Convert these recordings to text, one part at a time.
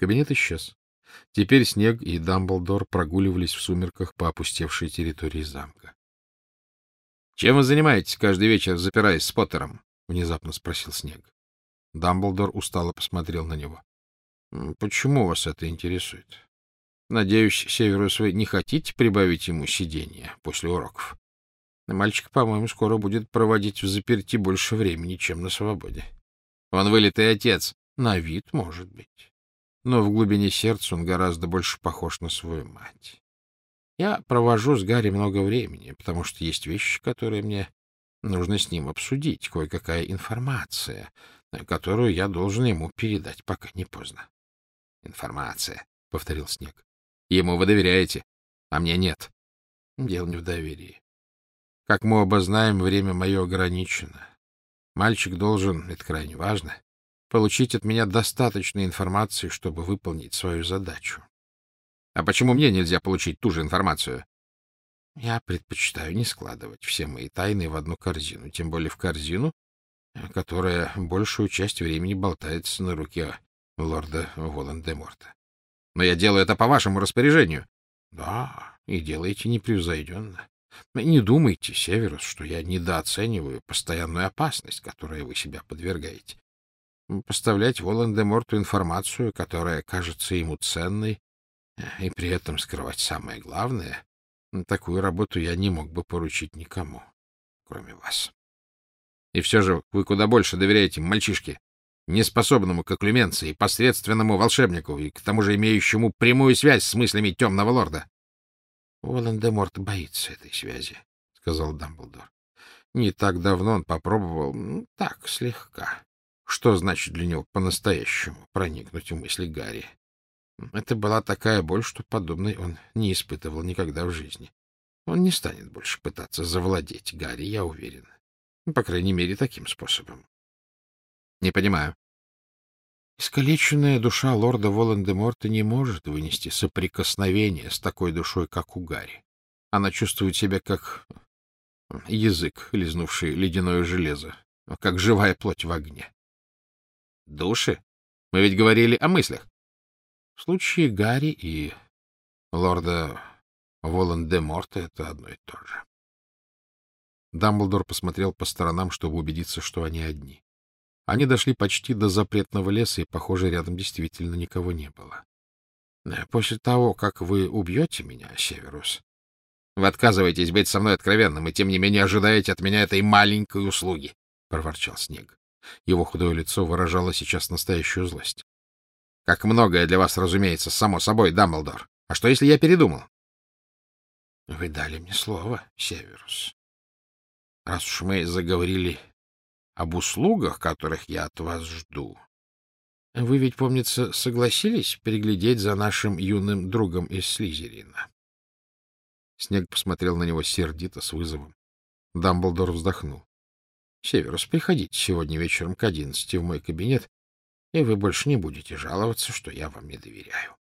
Кабинет исчез. Теперь Снег и Дамблдор прогуливались в сумерках по опустевшей территории замка. — Чем вы занимаетесь каждый вечер, запираясь с Поттером? — внезапно спросил Снег. Дамблдор устало посмотрел на него. — Почему вас это интересует? Надеюсь, Северус, вы не хотите прибавить ему сидения после уроков? Мальчик, по-моему, скоро будет проводить в заперти больше времени, чем на свободе. Он вылитый отец. На вид, может быть. Но в глубине сердца он гораздо больше похож на свою мать. Я провожу с Гарри много времени, потому что есть вещи, которые мне нужно с ним обсудить, кое-какая информация, которую я должен ему передать, пока не поздно. — Информация, — повторил Снег. — Ему вы доверяете, а мне нет. Дело не в доверии. Как мы оба знаем, время мое ограничено. Мальчик должен, это крайне важно, получить от меня достаточно информации, чтобы выполнить свою задачу. А почему мне нельзя получить ту же информацию? Я предпочитаю не складывать все мои тайны в одну корзину, тем более в корзину, которая большую часть времени болтается на руке лорда Волан-де-Морта. Но я делаю это по вашему распоряжению. Да, и делаете непревзойденно. Не думайте, Северус, что я недооцениваю постоянную опасность, которой вы себя подвергаете. Поставлять Волан-де-Морту информацию, которая кажется ему ценной, и при этом скрывать самое главное, такую работу я не мог бы поручить никому, кроме вас. И все же вы куда больше доверяете мальчишке, неспособному к окклюменции, посредственному волшебнику и к тому же имеющему прямую связь с мыслями темного лорда. — Волан-де-Морт боится этой связи, — сказал Дамблдор. — Не так давно он попробовал, так, слегка. Что значит для него по-настоящему проникнуть в мысли Гарри? Это была такая боль, что подобной он не испытывал никогда в жизни. Он не станет больше пытаться завладеть Гарри, я уверен. По крайней мере, таким способом. — Не понимаю. Искалеченная душа лорда Волан-де-Морта не может вынести соприкосновения с такой душой, как у Гарри. Она чувствует себя как язык, лизнувший ледяное железо, как живая плоть в огне. Души? Мы ведь говорили о мыслях. В случае Гарри и лорда Волан-де-Морта это одно и то же. Дамблдор посмотрел по сторонам, чтобы убедиться, что они одни. Они дошли почти до запретного леса, и, похоже, рядом действительно никого не было. Э, — После того, как вы убьете меня, Северус, вы отказываетесь быть со мной откровенным, и тем не менее ожидаете от меня этой маленькой услуги, — проворчал Снег. Его худое лицо выражало сейчас настоящую злость. — Как многое для вас, разумеется, само собой, Дамблдор. А что, если я передумал? — Вы дали мне слово, Северус. Раз уж мы заговорили об услугах, которых я от вас жду. Вы ведь, помнится, согласились переглядеть за нашим юным другом из Слизерина? Снег посмотрел на него сердито, с вызовом. Дамблдор вздохнул. — Северус, приходите сегодня вечером к одиннадцати в мой кабинет, и вы больше не будете жаловаться, что я вам не доверяю.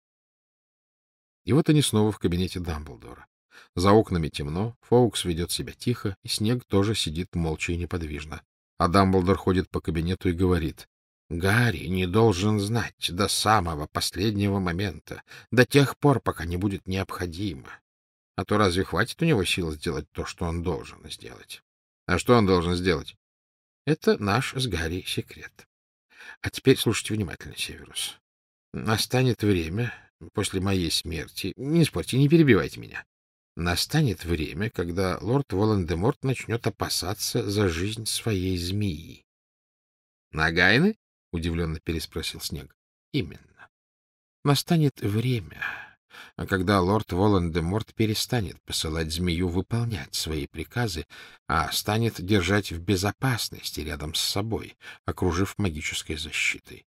И вот они снова в кабинете Дамблдора. За окнами темно, Фоукс ведет себя тихо, и Снег тоже сидит молча и неподвижно. А Дамблдор ходит по кабинету и говорит, «Гарри не должен знать до самого последнего момента, до тех пор, пока не будет необходимо. А то разве хватит у него сил сделать то, что он должен сделать? А что он должен сделать? Это наш с Гарри секрет. А теперь слушайте внимательно, Северус. Настанет время после моей смерти... Не спорьте, не перебивайте меня. Настанет время, когда лорд Волан-де-Морт начнет опасаться за жизнь своей змеи. — Нагайны? — удивленно переспросил Снег. — Именно. Настанет время, когда лорд Волан-де-Морт перестанет посылать змею выполнять свои приказы, а станет держать в безопасности рядом с собой, окружив магической защитой.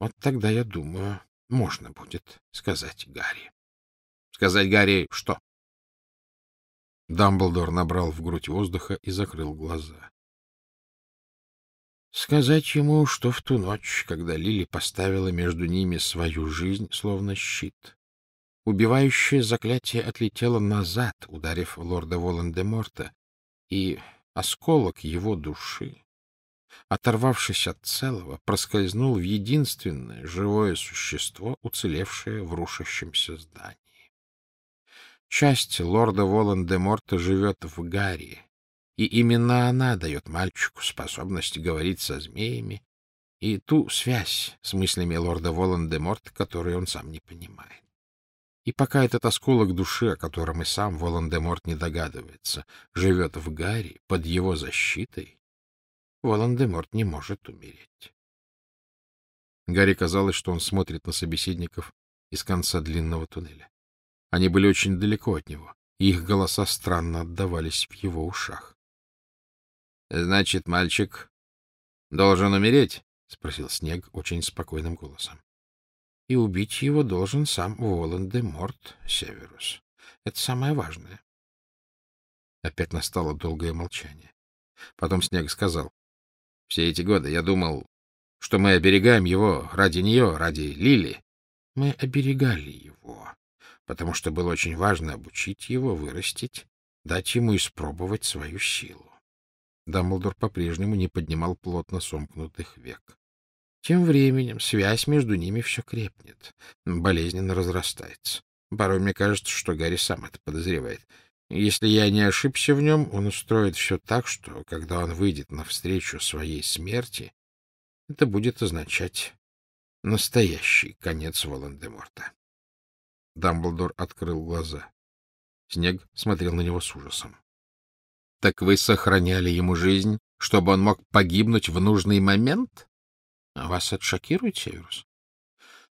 Вот тогда, я думаю, можно будет сказать Гарри. — Сказать Гарри что? Дамблдор набрал в грудь воздуха и закрыл глаза. Сказать ему, что в ту ночь, когда Лили поставила между ними свою жизнь, словно щит, убивающее заклятие отлетело назад, ударив лорда Волан-де-Морта, и осколок его души оторвавшись от целого, проскользнул в единственное живое существо, уцелевшее в рушащемся здании. Часть лорда Волан-де-Морта живет в Гарри, и именно она дает мальчику способность говорить со змеями и ту связь с мыслями лорда Волан-де-Морта, которую он сам не понимает. И пока этот осколок души, о котором и сам Волан-де-Морт не догадывается, живет в Гарри под его защитой, Волан-де-Морт не может умереть. Гарри казалось, что он смотрит на собеседников из конца длинного туннеля. Они были очень далеко от него, и их голоса странно отдавались в его ушах. — Значит, мальчик должен умереть? — спросил Снег очень спокойным голосом. — И убить его должен сам Волан-де-Морт, Северус. Это самое важное. Опять настало долгое молчание. Потом Снег сказал. — Все эти годы я думал, что мы оберегаем его ради нее, ради Лили. Мы оберегали его, потому что было очень важно обучить его, вырастить, дать ему испробовать свою силу. Дамблдор по-прежнему не поднимал плотно сомкнутых век. Тем временем связь между ними все крепнет, болезненно разрастается. Порой мне кажется, что Гарри сам это подозревает. Если я не ошибся в нем, он устроит все так, что, когда он выйдет навстречу своей смерти, это будет означать настоящий конец Волан-де-Морта. Дамблдор открыл глаза. Снег смотрел на него с ужасом. — Так вы сохраняли ему жизнь, чтобы он мог погибнуть в нужный момент? Вас это шокирует, Северус?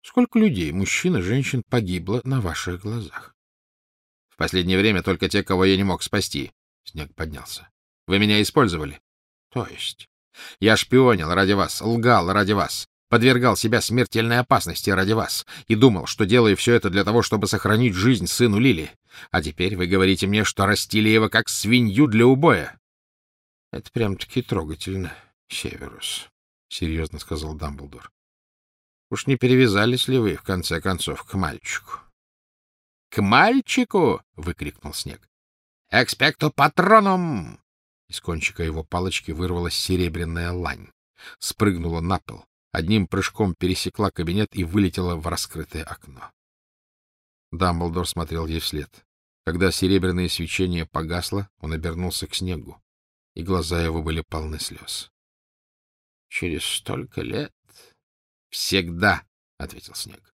Сколько людей, мужчин и женщин, погибло на ваших глазах? — В последнее время только те, кого я не мог спасти. Снег поднялся. — Вы меня использовали? — То есть? Я шпионил ради вас, лгал ради вас, подвергал себя смертельной опасности ради вас и думал, что делаю все это для того, чтобы сохранить жизнь сыну Лили. А теперь вы говорите мне, что растили его как свинью для убоя. — Это прям-таки трогательно, Северус, — серьезно сказал Дамблдор. — Уж не перевязались ли вы, в конце концов, к мальчику? — К мальчику! — выкрикнул Снег. — Экспекто патроном! Из кончика его палочки вырвалась серебряная лань, спрыгнула на пол, одним прыжком пересекла кабинет и вылетела в раскрытое окно. Дамблдор смотрел ей вслед. Когда серебряное свечение погасло, он обернулся к снегу, и глаза его были полны слез. — Через столько лет? — Всегда, — ответил снег.